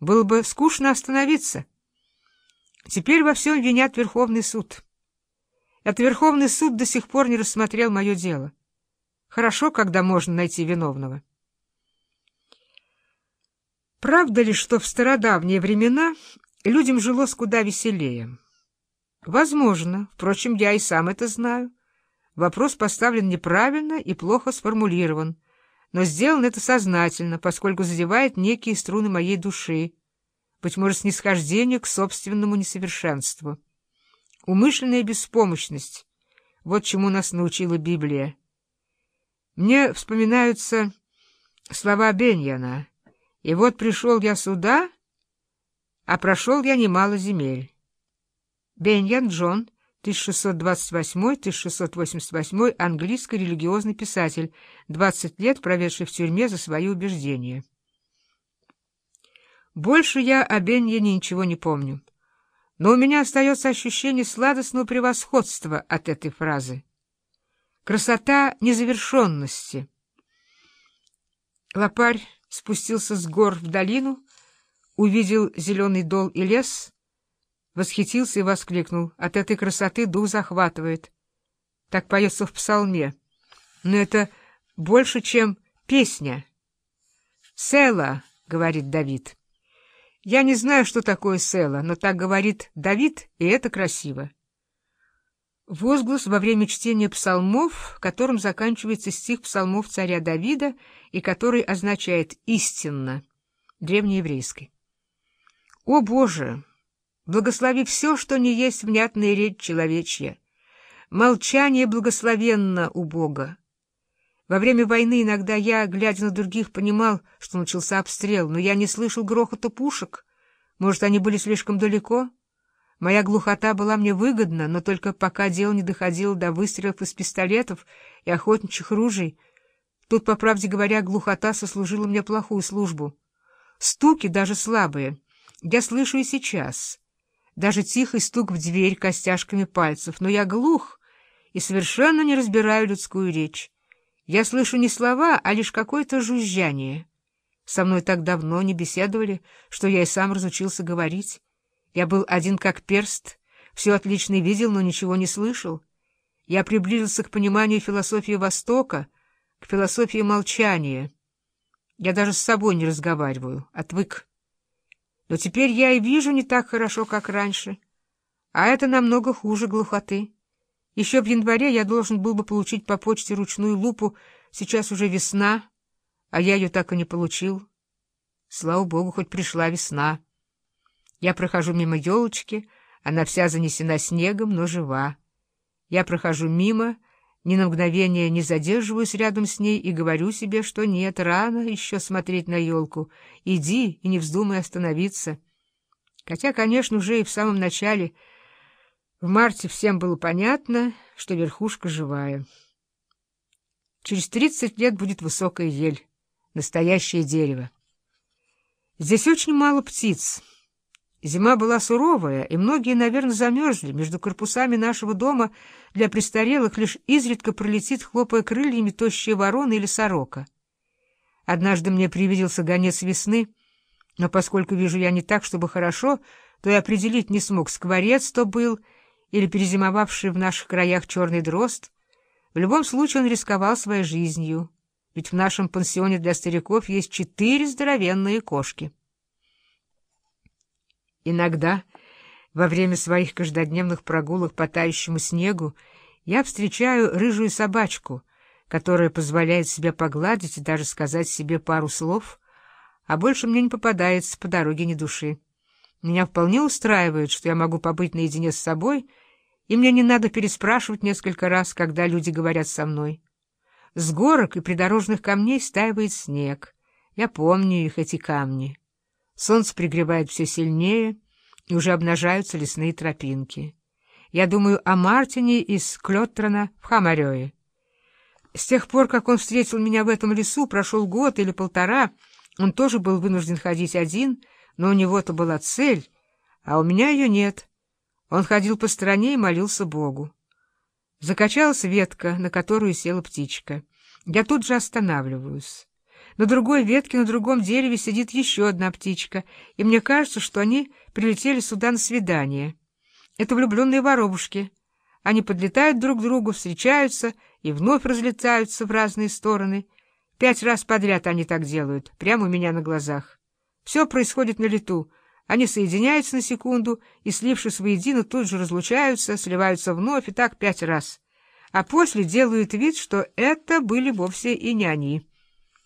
Было бы скучно остановиться. Теперь во всем винят Верховный суд. Этот Верховный суд до сих пор не рассмотрел мое дело. Хорошо, когда можно найти виновного. Правда ли, что в стародавние времена людям жилось куда веселее? Возможно. Впрочем, я и сам это знаю. Вопрос поставлен неправильно и плохо сформулирован, но сделано это сознательно, поскольку задевает некие струны моей души, быть может, снисхождение к собственному несовершенству. Умышленная беспомощность — вот чему нас научила Библия. Мне вспоминаются слова Беньяна «И вот пришел я сюда, а прошел я немало земель». Беньян Джон, 1628-1688, английский религиозный писатель, 20 лет проведший в тюрьме за свои убеждения. Больше я о Беньяне ничего не помню, но у меня остается ощущение сладостного превосходства от этой фразы. Красота незавершенности. Лопарь спустился с гор в долину, увидел зеленый дол и лес — восхитился и воскликнул. От этой красоты дух захватывает. Так поется в псалме. Но это больше, чем песня. «Села», — говорит Давид. Я не знаю, что такое села, но так говорит Давид, и это красиво. Возглас во время чтения псалмов, которым заканчивается стих псалмов царя Давида и который означает «истинно» древнееврейской. «О Боже!» Благослови все, что не есть внятная речь человечья. Молчание благословенно у Бога. Во время войны иногда я, глядя на других, понимал, что начался обстрел, но я не слышал грохота пушек. Может, они были слишком далеко? Моя глухота была мне выгодна, но только пока дело не доходило до выстрелов из пистолетов и охотничьих ружей. Тут, по правде говоря, глухота сослужила мне плохую службу. Стуки, даже слабые, я слышу и сейчас — даже тихий стук в дверь костяшками пальцев, но я глух и совершенно не разбираю людскую речь. Я слышу не слова, а лишь какое-то жужжание. Со мной так давно не беседовали, что я и сам разучился говорить. Я был один как перст, все отлично видел, но ничего не слышал. Я приблизился к пониманию философии Востока, к философии молчания. Я даже с собой не разговариваю, отвык. Но теперь я и вижу не так хорошо, как раньше. А это намного хуже глухоты. Еще в январе я должен был бы получить по почте ручную лупу. Сейчас уже весна, а я ее так и не получил. Слава богу, хоть пришла весна. Я прохожу мимо елочки, она вся занесена снегом, но жива. Я прохожу мимо ни на мгновение не задерживаюсь рядом с ней и говорю себе, что нет, рано еще смотреть на елку. Иди и не вздумай остановиться. Хотя, конечно, уже и в самом начале, в марте всем было понятно, что верхушка живая. Через тридцать лет будет высокая ель, настоящее дерево. Здесь очень мало птиц. Зима была суровая, и многие, наверное, замерзли. Между корпусами нашего дома для престарелых лишь изредка пролетит, хлопая крыльями, тощая ворона или сорока. Однажды мне привиделся гонец весны, но поскольку вижу я не так, чтобы хорошо, то и определить не смог, скворец то был или перезимовавший в наших краях черный дрозд. В любом случае он рисковал своей жизнью, ведь в нашем пансионе для стариков есть четыре здоровенные кошки. Иногда, во время своих каждодневных прогулок по тающему снегу, я встречаю рыжую собачку, которая позволяет себя погладить и даже сказать себе пару слов, а больше мне не попадается по дороге ни души. Меня вполне устраивает, что я могу побыть наедине с собой, и мне не надо переспрашивать несколько раз, когда люди говорят со мной. С горок и придорожных камней стаивает снег. Я помню их, эти камни. Солнце пригревает все сильнее, и уже обнажаются лесные тропинки. Я думаю о Мартине из Клёттрона в Хамарёе. С тех пор, как он встретил меня в этом лесу, прошел год или полтора, он тоже был вынужден ходить один, но у него-то была цель, а у меня ее нет. Он ходил по стране и молился Богу. Закачалась ветка, на которую села птичка. Я тут же останавливаюсь. На другой ветке, на другом дереве сидит еще одна птичка, и мне кажется, что они прилетели сюда на свидание. Это влюбленные воробушки. Они подлетают друг к другу, встречаются и вновь разлетаются в разные стороны. Пять раз подряд они так делают, прямо у меня на глазах. Все происходит на лету. Они соединяются на секунду и, слившись воедино, тут же разлучаются, сливаются вновь и так пять раз. А после делают вид, что это были вовсе и не они.